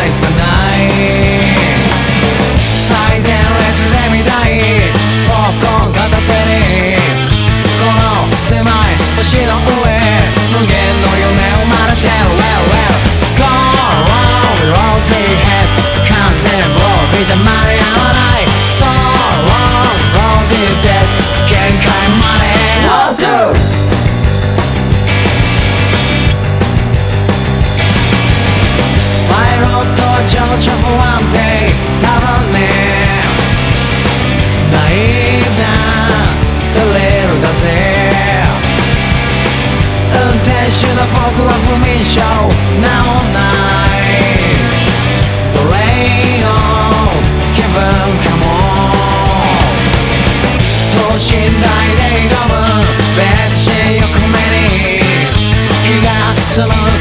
ないしかない最前列で見たいポップコーン片手にこの狭い星の上無限の夢をまれてる Well well Go on rosy head 完全防備じゃ間に合わない情緒不安定。たまんね。ないなスリルだぜ。運転手の僕は不眠症。なおない。レ奴オン気分かも。等身大で挑む。別人欲目に。気がすむ。